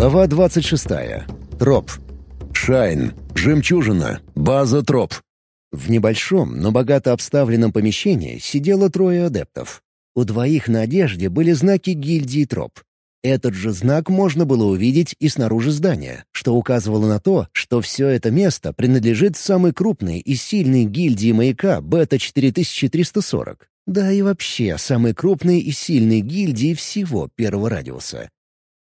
Глава 26. Троп. Шайн. Жемчужина. База Троп. В небольшом, но богато обставленном помещении сидело трое адептов. У двоих на одежде были знаки гильдии Троп. Этот же знак можно было увидеть и снаружи здания, что указывало на то, что все это место принадлежит самой крупной и сильной гильдии маяка Бета-4340. Да и вообще самой крупной и сильной гильдии всего первого радиуса.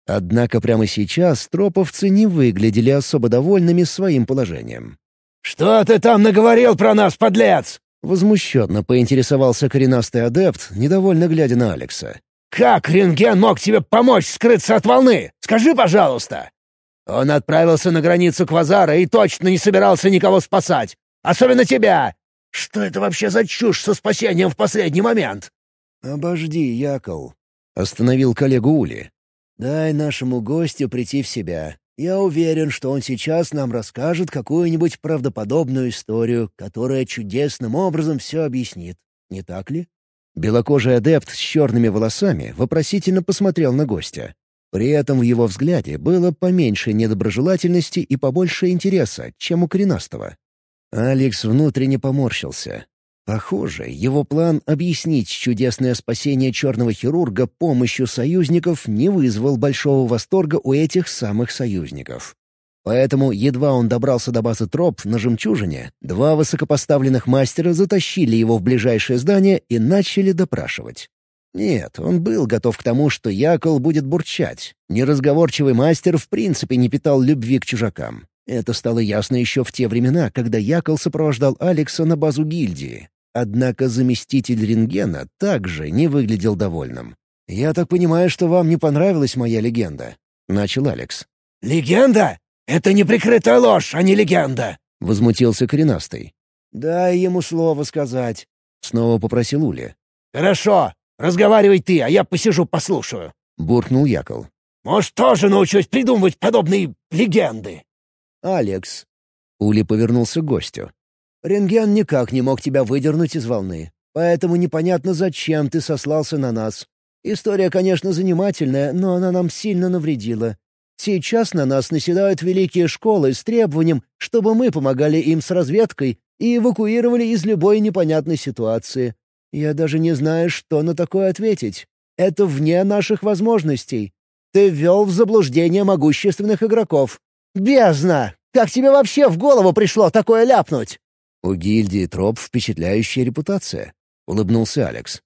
Однако прямо сейчас троповцы не выглядели особо довольными своим положением. «Что ты там наговорил про нас, подлец?» Возмущенно поинтересовался коренастый адепт, недовольно глядя на Алекса. «Как рентген мог тебе помочь скрыться от волны? Скажи, пожалуйста!» «Он отправился на границу Квазара и точно не собирался никого спасать. Особенно тебя! Что это вообще за чушь со спасением в последний момент?» «Обожди, Якол», — остановил коллегу Ули. Дай нашему гостю прийти в себя. Я уверен, что он сейчас нам расскажет какую-нибудь правдоподобную историю, которая чудесным образом все объяснит. Не так ли?» Белокожий адепт с черными волосами вопросительно посмотрел на гостя. При этом в его взгляде было поменьше недоброжелательности и побольше интереса, чем у коренастого. Алекс внутренне поморщился. Похоже, его план объяснить чудесное спасение черного хирурга помощью союзников не вызвал большого восторга у этих самых союзников. Поэтому, едва он добрался до базы троп на жемчужине, два высокопоставленных мастера затащили его в ближайшее здание и начали допрашивать. Нет, он был готов к тому, что Якол будет бурчать. Неразговорчивый мастер в принципе не питал любви к чужакам. Это стало ясно еще в те времена, когда Якол сопровождал Алекса на базу гильдии. Однако заместитель рентгена также не выглядел довольным. «Я так понимаю, что вам не понравилась моя легенда?» — начал Алекс. «Легенда? Это неприкрытая ложь, а не легенда!» — возмутился коренастый. «Дай ему слово сказать», — снова попросил Уля. «Хорошо, разговаривай ты, а я посижу послушаю», — буркнул Якол. «Может, тоже научусь придумывать подобные легенды?» «Алекс». Ули повернулся к гостю. Рентген никак не мог тебя выдернуть из волны. Поэтому непонятно, зачем ты сослался на нас. История, конечно, занимательная, но она нам сильно навредила. Сейчас на нас наседают великие школы с требованием, чтобы мы помогали им с разведкой и эвакуировали из любой непонятной ситуации. Я даже не знаю, что на такое ответить. Это вне наших возможностей. Ты ввел в заблуждение могущественных игроков. Бездна! Как тебе вообще в голову пришло такое ляпнуть? «У гильдии троп впечатляющая репутация», — улыбнулся Алекс.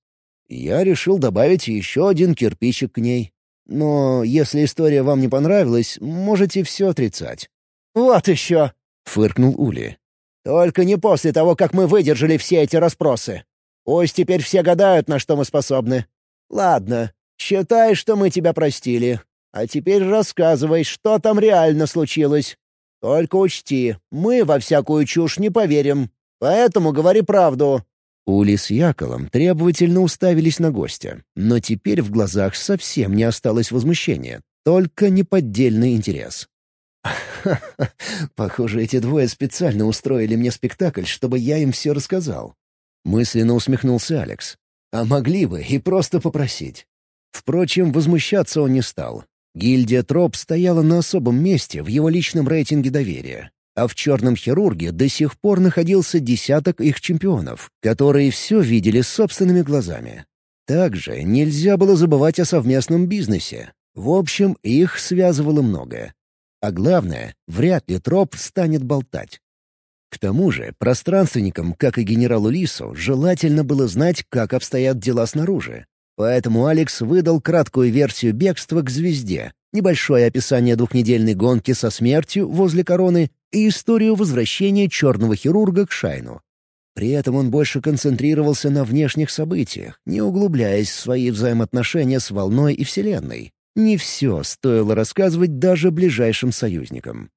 «Я решил добавить еще один кирпичик к ней. Но если история вам не понравилась, можете все отрицать». «Вот еще!» — фыркнул Ули. «Только не после того, как мы выдержали все эти расспросы. Пусть теперь все гадают, на что мы способны. Ладно, считай, что мы тебя простили. А теперь рассказывай, что там реально случилось. Только учти, мы во всякую чушь не поверим. Поэтому говори правду». Ули с Яколом требовательно уставились на гостя, но теперь в глазах совсем не осталось возмущения, только неподдельный интерес. Похоже, эти двое специально устроили мне спектакль, чтобы я им все рассказал. Мысленно усмехнулся Алекс. А могли бы и просто попросить. Впрочем, возмущаться он не стал. Гильдия Троп стояла на особом месте в его личном рейтинге доверия, а в «Черном хирурге» до сих пор находился десяток их чемпионов, которые все видели собственными глазами. Также нельзя было забывать о совместном бизнесе. В общем, их связывало многое. А главное, вряд ли Троп станет болтать. К тому же, пространственникам, как и генералу Лису, желательно было знать, как обстоят дела снаружи. Поэтому Алекс выдал краткую версию бегства к звезде, небольшое описание двухнедельной гонки со смертью возле короны и историю возвращения черного хирурга к Шайну. При этом он больше концентрировался на внешних событиях, не углубляясь в свои взаимоотношения с волной и Вселенной. Не все стоило рассказывать даже ближайшим союзникам.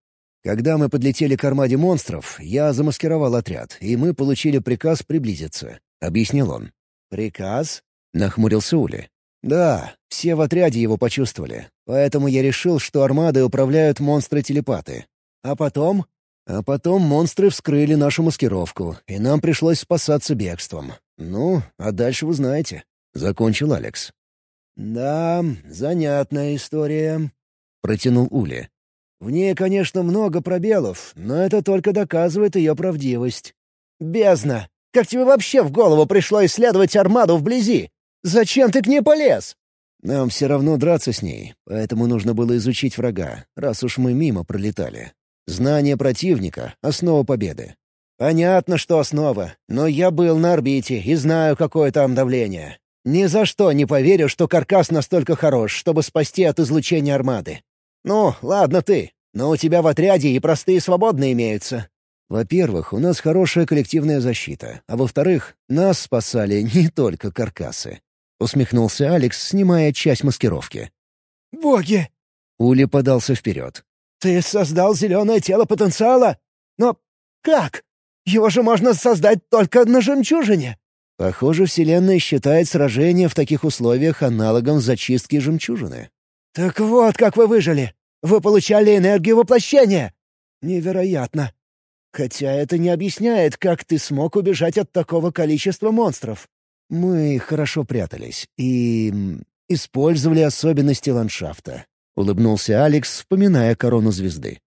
Когда мы подлетели к армаде монстров, я замаскировал отряд, и мы получили приказ приблизиться, — объяснил он. «Приказ?» — нахмурился Ули. «Да, все в отряде его почувствовали. Поэтому я решил, что армадой управляют монстры-телепаты. А потом...» «А потом монстры вскрыли нашу маскировку, и нам пришлось спасаться бегством. Ну, а дальше вы знаете», — закончил Алекс. «Да, занятная история». протянул Ули. «В ней, конечно, много пробелов, но это только доказывает ее правдивость». «Бездна! Как тебе вообще в голову пришло исследовать армаду вблизи? Зачем ты к ней полез?» «Нам все равно драться с ней, поэтому нужно было изучить врага, раз уж мы мимо пролетали. Знание противника — основа победы. Понятно, что основа, но я был на орбите и знаю, какое там давление. Ни за что не поверю, что каркас настолько хорош, чтобы спасти от излучения армады. Ну, ладно ты, но у тебя в отряде и простые свободные имеются. Во-первых, у нас хорошая коллективная защита, а во-вторых, нас спасали не только каркасы. Усмехнулся Алекс, снимая часть маскировки. «Боги!» Ули подался вперед. «Ты создал зеленое тело потенциала? Но как? Его же можно создать только на жемчужине!» Похоже, Вселенная считает сражение в таких условиях аналогом зачистки жемчужины. «Так вот, как вы выжили! Вы получали энергию воплощения! Невероятно! Хотя это не объясняет, как ты смог убежать от такого количества монстров». «Мы хорошо прятались и... использовали особенности ландшафта», — улыбнулся Алекс, вспоминая корону звезды.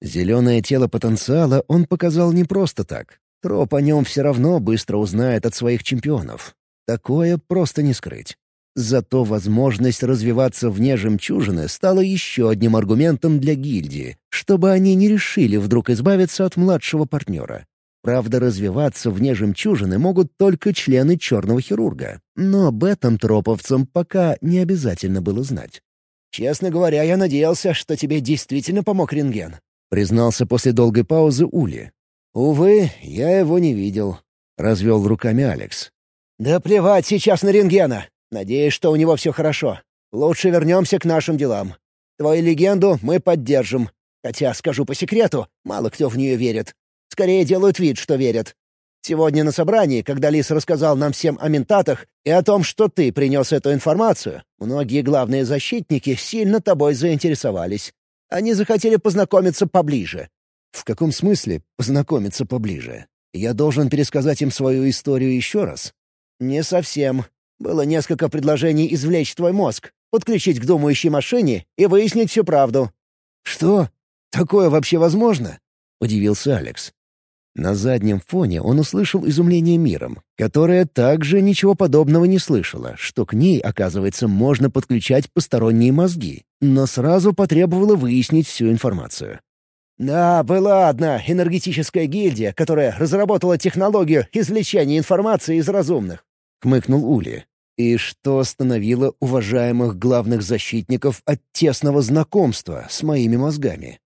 Зеленое тело потенциала он показал не просто так. Троп о нем все равно быстро узнает от своих чемпионов. Такое просто не скрыть. Зато возможность развиваться вне жемчужины стала еще одним аргументом для гильдии, чтобы они не решили вдруг избавиться от младшего партнера. Правда, развиваться вне жемчужины могут только члены черного хирурга, но об этом троповцам пока не обязательно было знать. «Честно говоря, я надеялся, что тебе действительно помог рентген», — признался после долгой паузы Ули. «Увы, я его не видел», — развел руками Алекс. «Да плевать сейчас на рентгена. Надеюсь, что у него все хорошо. Лучше вернемся к нашим делам. Твою легенду мы поддержим. Хотя, скажу по секрету, мало кто в нее верит. Скорее делают вид, что верят. Сегодня на собрании, когда Лис рассказал нам всем о ментатах и о том, что ты принес эту информацию, многие главные защитники сильно тобой заинтересовались. Они захотели познакомиться поближе. «В каком смысле познакомиться поближе? Я должен пересказать им свою историю еще раз?» «Не совсем. Было несколько предложений извлечь твой мозг, подключить к думающей машине и выяснить всю правду». «Что? Такое вообще возможно?» — удивился Алекс. На заднем фоне он услышал изумление миром, которое также ничего подобного не слышало, что к ней, оказывается, можно подключать посторонние мозги, но сразу потребовало выяснить всю информацию. «Да, была одна энергетическая гильдия, которая разработала технологию извлечения информации из разумных», — хмыкнул Ули. И что остановило уважаемых главных защитников от тесного знакомства с моими мозгами?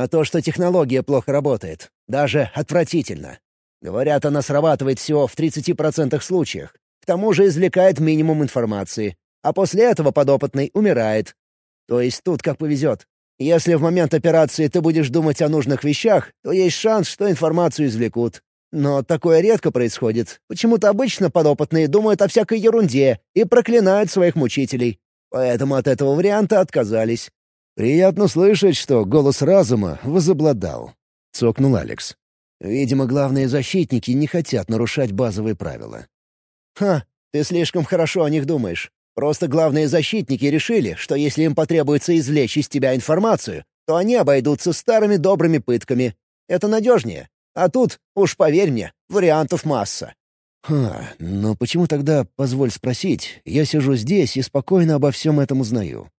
А то, что технология плохо работает. Даже отвратительно. Говорят, она срабатывает всего в 30% случаях. К тому же извлекает минимум информации. А после этого подопытный умирает. То есть тут как повезет. Если в момент операции ты будешь думать о нужных вещах, то есть шанс, что информацию извлекут. Но такое редко происходит. Почему-то обычно подопытные думают о всякой ерунде и проклинают своих мучителей. Поэтому от этого варианта отказались. «Приятно слышать, что голос разума возобладал», — цокнул Алекс. «Видимо, главные защитники не хотят нарушать базовые правила». «Ха, ты слишком хорошо о них думаешь. Просто главные защитники решили, что если им потребуется извлечь из тебя информацию, то они обойдутся старыми добрыми пытками. Это надежнее. А тут, уж поверь мне, вариантов масса. «Ха, но почему тогда, позволь спросить, я сижу здесь и спокойно обо всем этом узнаю?»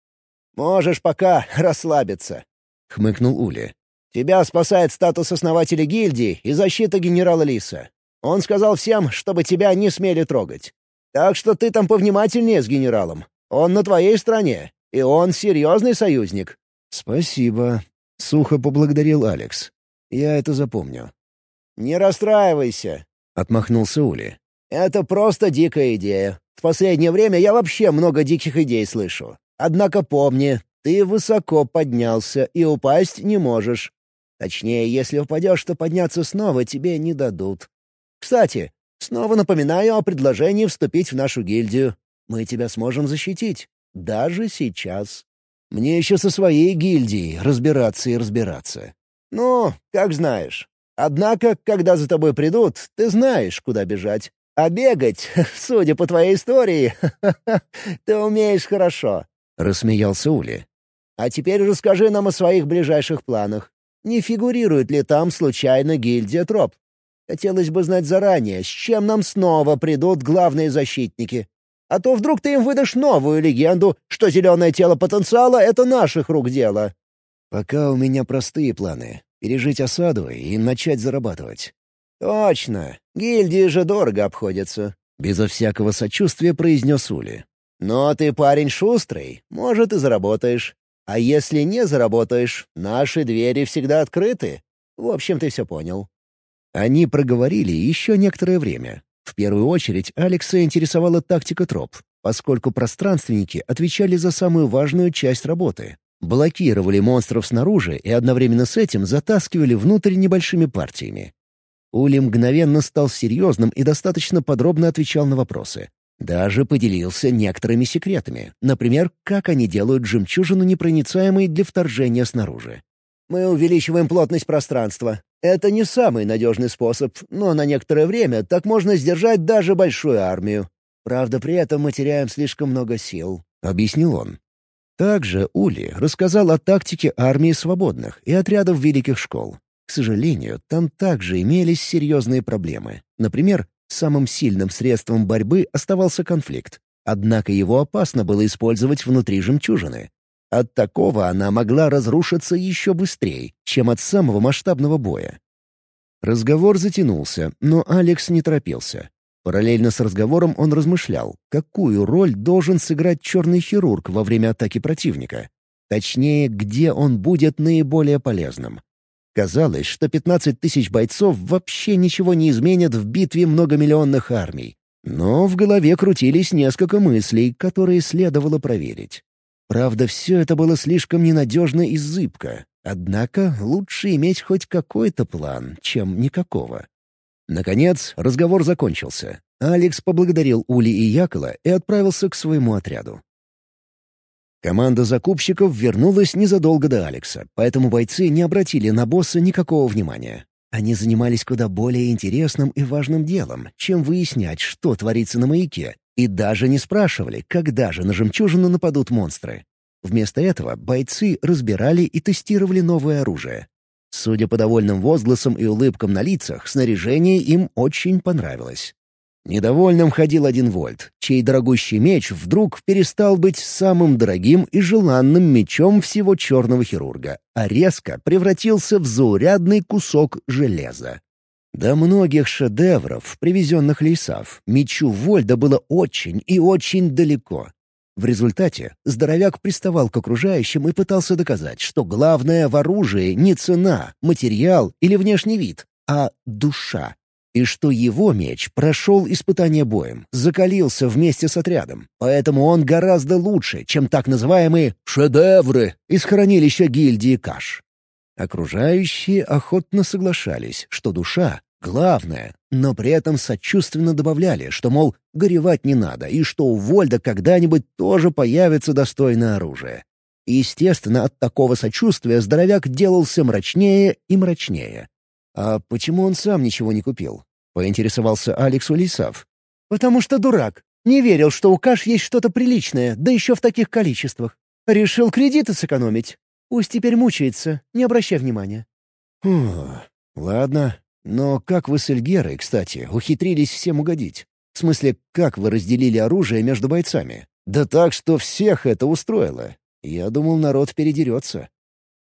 «Можешь пока расслабиться», — хмыкнул Ули. «Тебя спасает статус основателя гильдии и защита генерала Лиса. Он сказал всем, чтобы тебя не смели трогать. Так что ты там повнимательнее с генералом. Он на твоей стороне, и он серьезный союзник». «Спасибо», — сухо поблагодарил Алекс. «Я это запомню». «Не расстраивайся», — отмахнулся Ули. «Это просто дикая идея. В последнее время я вообще много диких идей слышу. Однако помни, ты высоко поднялся и упасть не можешь. Точнее, если упадешь, то подняться снова тебе не дадут. Кстати, снова напоминаю о предложении вступить в нашу гильдию. Мы тебя сможем защитить. Даже сейчас. Мне еще со своей гильдией разбираться и разбираться. Ну, как знаешь. Однако, когда за тобой придут, ты знаешь, куда бежать. А бегать, судя по твоей истории, ты умеешь хорошо», — рассмеялся Ули. А теперь расскажи нам о своих ближайших планах. Не фигурирует ли там случайно гильдия троп? Хотелось бы знать заранее, с чем нам снова придут главные защитники. А то вдруг ты им выдашь новую легенду, что зеленое тело потенциала — это наших рук дело. Пока у меня простые планы — пережить осаду и начать зарабатывать. Точно. Гильдии же дорого обходятся. Безо всякого сочувствия произнес Ули. Но ты парень шустрый, может, и заработаешь. А если не заработаешь, наши двери всегда открыты. В общем, ты все понял». Они проговорили еще некоторое время. В первую очередь Алекса интересовала тактика троп, поскольку пространственники отвечали за самую важную часть работы. Блокировали монстров снаружи и одновременно с этим затаскивали внутрь небольшими партиями. Ули мгновенно стал серьезным и достаточно подробно отвечал на вопросы. Даже поделился некоторыми секретами. Например, как они делают жемчужину непроницаемой для вторжения снаружи. «Мы увеличиваем плотность пространства. Это не самый надежный способ, но на некоторое время так можно сдержать даже большую армию. Правда, при этом мы теряем слишком много сил», — объяснил он. Также Ули рассказал о тактике армии свободных и отрядов великих школ. К сожалению, там также имелись серьезные проблемы. Например, Самым сильным средством борьбы оставался конфликт. Однако его опасно было использовать внутри жемчужины. От такого она могла разрушиться еще быстрее, чем от самого масштабного боя. Разговор затянулся, но Алекс не торопился. Параллельно с разговором он размышлял, какую роль должен сыграть черный хирург во время атаки противника. Точнее, где он будет наиболее полезным. Казалось, что 15 тысяч бойцов вообще ничего не изменят в битве многомиллионных армий. Но в голове крутились несколько мыслей, которые следовало проверить. Правда, все это было слишком ненадежно и зыбко. Однако лучше иметь хоть какой-то план, чем никакого. Наконец, разговор закончился. Алекс поблагодарил Ули и Якола и отправился к своему отряду. Команда закупщиков вернулась незадолго до Алекса, поэтому бойцы не обратили на босса никакого внимания. Они занимались куда более интересным и важным делом, чем выяснять, что творится на маяке, и даже не спрашивали, когда же на жемчужину нападут монстры. Вместо этого бойцы разбирали и тестировали новое оружие. Судя по довольным возгласам и улыбкам на лицах, снаряжение им очень понравилось. Недовольным ходил один Вольт, чей дорогущий меч вдруг перестал быть самым дорогим и желанным мечом всего черного хирурга, а резко превратился в заурядный кусок железа. До многих шедевров, привезенных лейсав, мечу Вольда было очень и очень далеко. В результате здоровяк приставал к окружающим и пытался доказать, что главное в оружии не цена, материал или внешний вид, а душа и что его меч прошел испытание боем, закалился вместе с отрядом, поэтому он гораздо лучше, чем так называемые «шедевры» из хранилища гильдии Каш. Окружающие охотно соглашались, что душа — главное, но при этом сочувственно добавляли, что, мол, горевать не надо, и что у Вольда когда-нибудь тоже появится достойное оружие. естественно, от такого сочувствия здоровяк делался мрачнее и мрачнее. «А почему он сам ничего не купил?» — поинтересовался Алекс Улисав. «Потому что дурак. Не верил, что у Каш есть что-то приличное, да еще в таких количествах. Решил кредиты сэкономить. Пусть теперь мучается, не обращай внимания». «Фу, ладно. Но как вы с Эльгерой, кстати, ухитрились всем угодить? В смысле, как вы разделили оружие между бойцами? Да так, что всех это устроило. Я думал, народ передерется».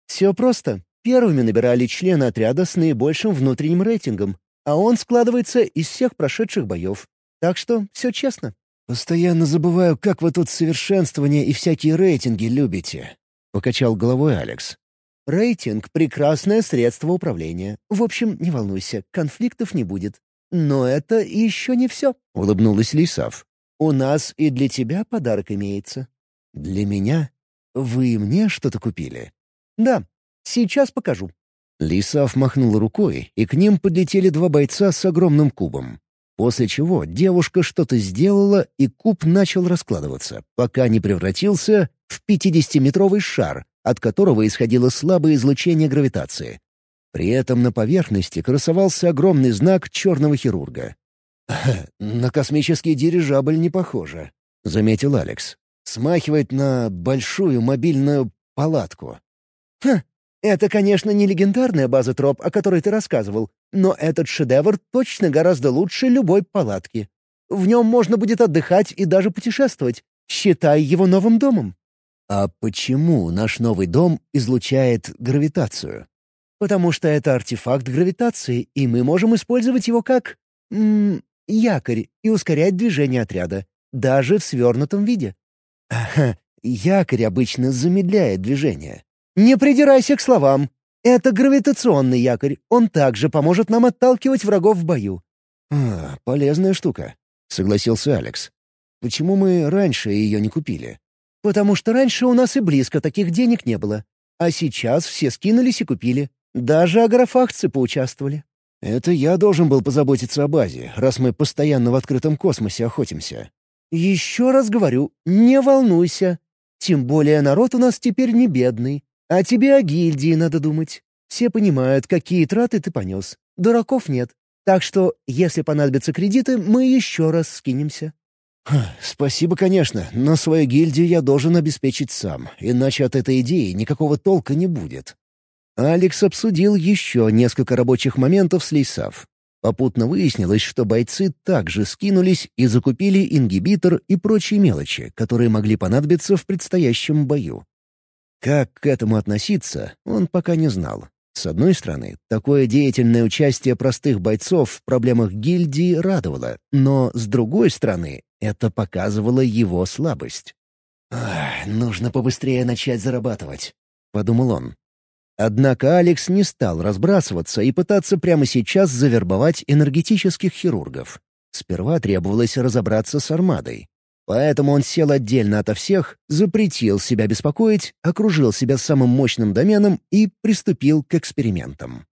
«Все просто. Первыми набирали члены отряда с наибольшим внутренним рейтингом, а он складывается из всех прошедших боев. Так что все честно. «Постоянно забываю, как вы тут совершенствование и всякие рейтинги любите», — покачал головой Алекс. «Рейтинг — прекрасное средство управления. В общем, не волнуйся, конфликтов не будет. Но это еще не все», — улыбнулась Лисав. «У нас и для тебя подарок имеется». «Для меня? Вы мне что-то купили?» «Да, Сейчас покажу». Лисав махнул рукой, и к ним подлетели два бойца с огромным кубом. После чего девушка что-то сделала, и куб начал раскладываться, пока не превратился в 50-метровый шар, от которого исходило слабое излучение гравитации. При этом на поверхности красовался огромный знак черного хирурга. «На космический дирижабль не похоже», — заметил Алекс. «Смахивает на большую мобильную палатку. «Хм, это, конечно, не легендарная база троп, о которой ты рассказывал, но этот шедевр точно гораздо лучше любой палатки. В нем можно будет отдыхать и даже путешествовать. Считай его новым домом». «А почему наш новый дом излучает гравитацию?» «Потому что это артефакт гравитации, и мы можем использовать его как... М -м, якорь и ускорять движение отряда, даже в свернутом виде». «Ага, якорь обычно замедляет движение». «Не придирайся к словам. Это гравитационный якорь. Он также поможет нам отталкивать врагов в бою». «А, полезная штука», — согласился Алекс. «Почему мы раньше ее не купили?» «Потому что раньше у нас и близко таких денег не было. А сейчас все скинулись и купили. Даже агрофахцы поучаствовали». «Это я должен был позаботиться о базе, раз мы постоянно в открытом космосе охотимся». «Еще раз говорю, не волнуйся. Тем более народ у нас теперь не бедный. А тебе о гильдии надо думать. Все понимают, какие траты ты понес. Дураков нет. Так что, если понадобятся кредиты, мы еще раз скинемся». «Спасибо, конечно, но свою гильдию я должен обеспечить сам, иначе от этой идеи никакого толка не будет». Алекс обсудил еще несколько рабочих моментов с Лейсав. Попутно выяснилось, что бойцы также скинулись и закупили ингибитор и прочие мелочи, которые могли понадобиться в предстоящем бою. Как к этому относиться, он пока не знал. С одной стороны, такое деятельное участие простых бойцов в проблемах гильдии радовало, но с другой стороны, это показывало его слабость. «Нужно побыстрее начать зарабатывать», — подумал он. Однако Алекс не стал разбрасываться и пытаться прямо сейчас завербовать энергетических хирургов. Сперва требовалось разобраться с армадой. Поэтому он сел отдельно ото всех, запретил себя беспокоить, окружил себя самым мощным доменом и приступил к экспериментам.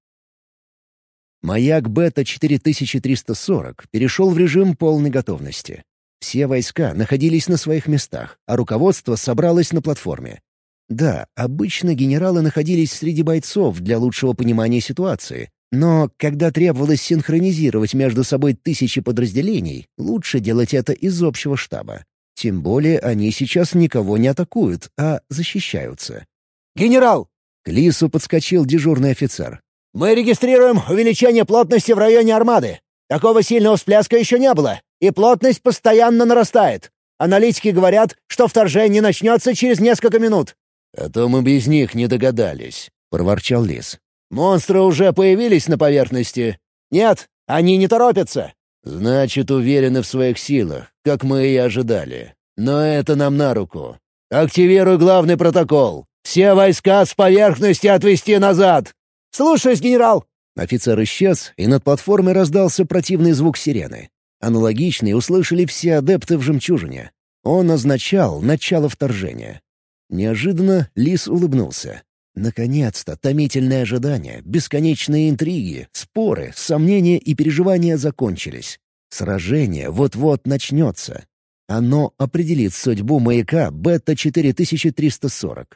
Маяк Бета-4340 перешел в режим полной готовности. Все войска находились на своих местах, а руководство собралось на платформе. Да, обычно генералы находились среди бойцов для лучшего понимания ситуации, но когда требовалось синхронизировать между собой тысячи подразделений, лучше делать это из общего штаба. Тем более они сейчас никого не атакуют, а защищаются. «Генерал!» К Лису подскочил дежурный офицер. «Мы регистрируем увеличение плотности в районе армады. Такого сильного всплеска еще не было, и плотность постоянно нарастает. Аналитики говорят, что вторжение начнется через несколько минут. «А то мы без них не догадались», — проворчал Лис. «Монстры уже появились на поверхности?» «Нет, они не торопятся». «Значит, уверены в своих силах, как мы и ожидали. Но это нам на руку. Активируй главный протокол. Все войска с поверхности отвести назад!» «Слушаюсь, генерал!» Офицер исчез, и над платформой раздался противный звук сирены. Аналогичный услышали все адепты в «Жемчужине». Он означал начало вторжения. Неожиданно Лис улыбнулся. Наконец-то томительное ожидание, бесконечные интриги, споры, сомнения и переживания закончились. Сражение вот-вот начнется. Оно определит судьбу маяка Бета-4340.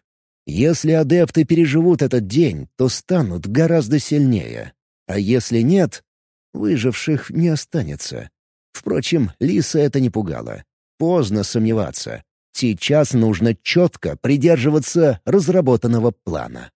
Если адепты переживут этот день, то станут гораздо сильнее. А если нет, выживших не останется. Впрочем, Лиса это не пугало. Поздно сомневаться. Сейчас нужно четко придерживаться разработанного плана.